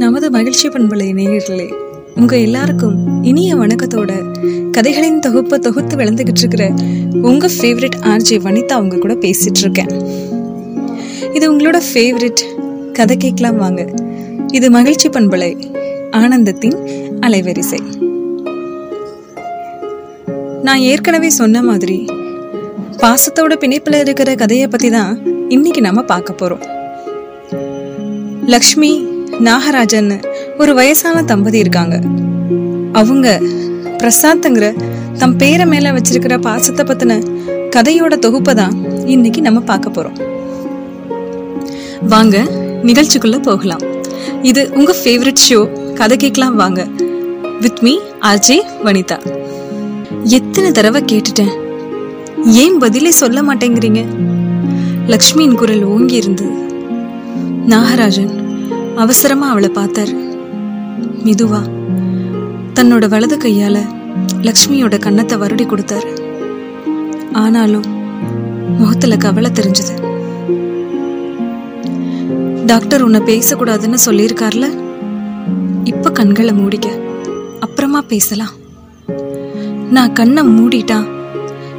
நமது மகிழ்ச்சி பண்பலை நேயர்களே உங்க எல்லாருக்கும் இனிய வணக்கத்தோட கதைகளின் தொகுப்பை தொகுத்து விளந்துகிட்டு இருக்கிற உங்க ஃபேவரட் ஆர்ஜே வனிதா அவங்க கூட பேசிட்டு இருக்கேன். இது உங்களோட ஃபேவரட் கதை கேட்கலாம் வாங்க. இது மகிழ்ச்சி பண்பலை ஆனந்தத்தின் அலைவரிசை. நான் ஏற்கனவே சொன்ன மாதிரி பாசத்தோட பிணைப்புல இருக்கிற கதையை பத்தி தான் இன்னைக்கு நம்ம பார்க்க போறோம். லக்ஷ்மி நாகராஜன் ஒரு வயசான தம்பதி இருக்காங்க. அவங்க பிரசாத்துங்கிற தம் பேரை மேல வச்சிருக்கிற பாசத்தை பத்தின கதையோட தொகுப்பை தான் இன்னைக்கு நம்ம பார்க்க போறோம். வாங்க நிகழ்ச்சிக்குள்ள போகலாம். இது உங்க ஃபேவரட் ஷோ கதை கேட்கலாம் வாங்க. With me RJ Vanitha. எத்தனை தடவை கேட்டுட்டேன். ஏன் பதிலே சொல்ல மாட்டேங்கிறீங்க? லக்ஷ்மியின் குரல் ஓங்கி இருந்தது நாகராஜன் அவசரமா அவளை பார்த்தார். மெதுவா தன்னோட வலது கையால லக்ஷ்மியோட கன்னத்தை வருடி கொடுத்தாரு. ஆனாலும் முகத்துல கவலை தெரிஞ்சது. டாக்டர் உன்னை பேசக்கூடாதுன்னு சொல்லியிருக்கார்ல? இப்ப கண்களை மூடிக்க அப்புறமா பேசலாம். நான் கண்ணை மூடிட்டா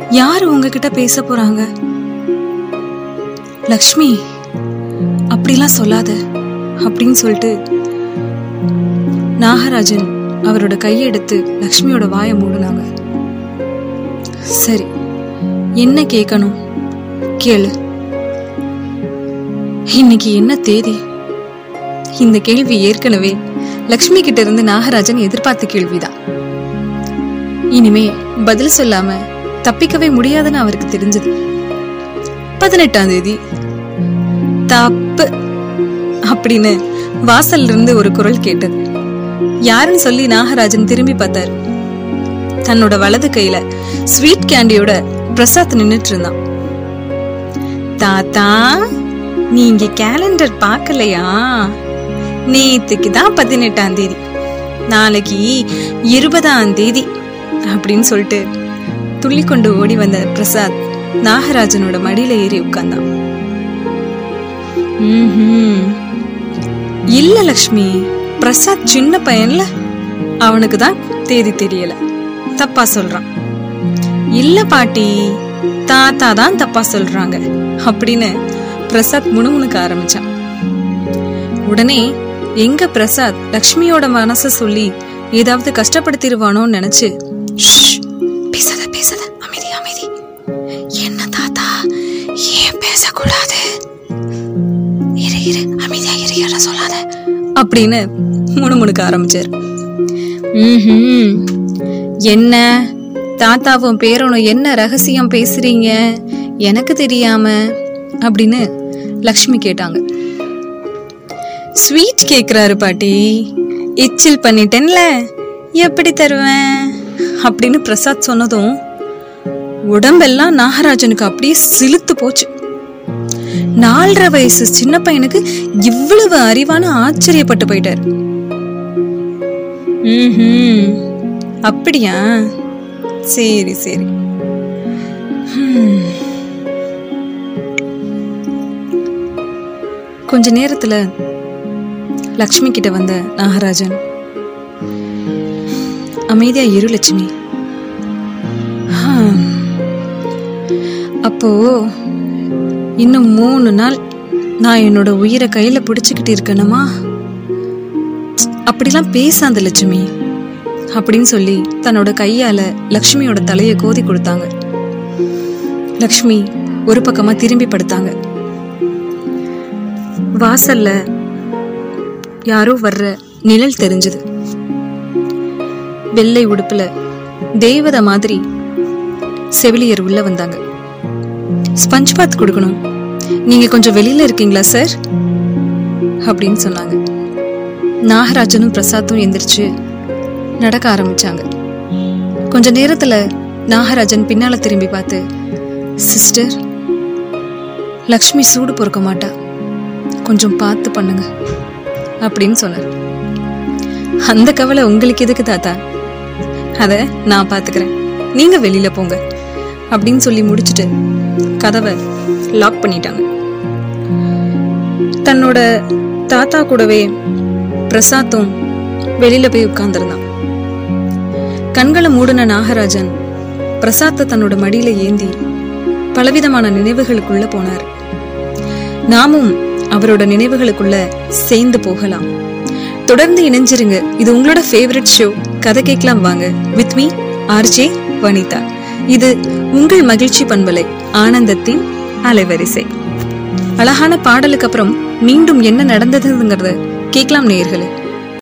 யாரு உங்ககிட்ட பேச போறாங்க? லக்ஷ்மி அப்படிலாம் சொல்லாத. அப்படின்னு சொல்லிட்டு நாகராஜன் அவரோட கையை எடுத்து லக்ஷ்மியோட வாயை மூடினாங்க. சரி என்ன கேட்கணும்? கேளு. இன்னைக்கு என்ன தேதி? இந்த கேள்வி ஏற்கனவே லக்ஷ்மி கிட்ட இருந்து நாகராஜன் எதிர்பார்த்த கேள்விதான். இனிமே பதில் சொல்லாம தப்பிக்கவே முடியாதுன்னு அவருக்கு தெரிஞ்சது. பதினெட்டாம் தேதி தப்பு அப்படின்னு வாசல்ல இருந்து ஒரு குரல் கேட்டது. யாருன்னு சொல்லி நாகராஜன் திரும்பி பார்த்தாரு. தன்னோட வலது கையில ஸ்வீட் கேண்டியோட பிரசாத் நின்னுட்டு இருந்தான் தாத்தா நீங்க கேலண்டர் பார்க்கலையா? நேத்துக்கு தான் பதினெட்டாம் தேதி. நாளைக்கு இருபதாம் தேதி அப்படின்னு சொல்லிட்டு துள்ளி கொண்டு ஓடி வந்த பிரசாத் நாகராஜனோட மடியில ஏறி உட்கார்ந்தான். இல்ல லக்ஷ்மி பிரசாத் சின்ன பையன்ல? அவனுக்கு தான் தேதி தெரியல. தப்பா சொல்றான். இல்ல பாட்டி தாத்தா தான் தப்பா சொல்றாங்க. அப்படின்னு பிரசாத் முணுமுணுக்க ஆரம்பிச்சான். உடனே எங்க பிரசாத் லக்ஷ்மியோட மனச சொல்லி ஏதாவது கஷ்டப்படுத்திடுவானோன்னு நினைச்சு அப்படின்னு முணுமுணுக்க ஆரம்பிச்சார். ம்ஹும். என்ன? தாத்தாவும் பேரனும் என்ன ரகசியம் பேசுறீங்க? எனக்கு தெரியாம அப்படின்னு லக்ஷ்மி கேட்டாங்க. ஸ்வீட் கேக்குறாரு பாட்டி. எச்சில் பண்ணிட்டேன்ல. எப்படி தருவேன்? அப்படின்னு பிரசாத் சொன்னதும் உடம்பெல்லாம் நாகராஜனுக்கு அப்படியே சிலுத்து போச்சு. நாலரை வயசு சின்ன பையனுக்கு இவ்வளவு அறிவான ஆச்சரியப்பட்டு போயிட்டார். ம்ஹும். அப்படியா? சரி சரி. ஹம். கொஞ்ச நேரத்துல லக்ஷ்மி கிட்ட வந்த நாகராஜன். அமைதியா இரு லட்சுமி. அப்போ இன்னும் மூணு நாள் நான் என்னோட உயிரை கையில பிடிச்சுக்கிட்டு இருக்கணுமா? அப்படிலாம் பேசாத லட்சுமி. அப்படின்னு சொல்லி தன்னோட கையால லக்ஷ்மியோட தலையை கோதி கொடுத்தாங்க. லக்ஷ்மி ஒரு பக்கமா திரும்பி படுத்தாங்க. வாசல்ல யாரோ வர்ற நிழல் தெரிஞ்சது. வெள்ளை உடுப்புல தேவத மாதிரி செவிலியர் உள்ள வந்தாங்க. ஸ்பஞ்ச் பாத் கொடுக்கணும். நீங்க கொஞ்சம் வெளியில இருக்கீங்களா சார்? அப்படின்னு சொன்னாங்க. நாகராஜனும் பிரசாத்தும் எந்திரிச்சு நடக்க ஆரம்பிச்சாங்க. கொஞ்ச நேரத்துல நாகராஜன் பின்னால திரும்பி பார்த்து சிஸ்டர் லக்ஷ்மி சூடு பொறுக்க மாட்டா. கொஞ்சம் பார்த்து பண்ணுங்க அப்படின்னு சொன்னார். அந்த கவலை உங்களுக்கு எதுக்கு தாத்தா? அத நான் பாத்துக்கிறேன் நீங்க வெளியில போங்க. அப்படின்னு சொல்லி முடிச்சிட்டு கதவை லாக் பண்ணிட்டாங்க. தன்னோட தாத்தா கூடவே பிரசாத்தும் வெளியில போய் உட்கார்ந்துருந்தான். கண்களை மூடின நாகராஜன் பிரசாத்தை தன்னோட மடியில ஏந்தி பலவிதமான நினைவுகளுக்குள்ள போனார். நாமும் அவரோட நினைவுகளுக்குள்ள சேர்ந்து போகலாம். தொடர்ந்து இணைஞ்சிருங்க. இது உங்களோட ஃபேவரட் ஷோ கதை கேட்கலாம் வாங்க. வித் மீ ஆர்ஜே வனிதா இது உங்கள் மகிழ்ச்சி பண்பலை ஆனந்தத்தின் அலைவரிசை. அழகான பாடலுக்கு அப்புறம் மீண்டும் என்ன நடந்ததுங்கிறத கேட்கலாம் நேயர்களே.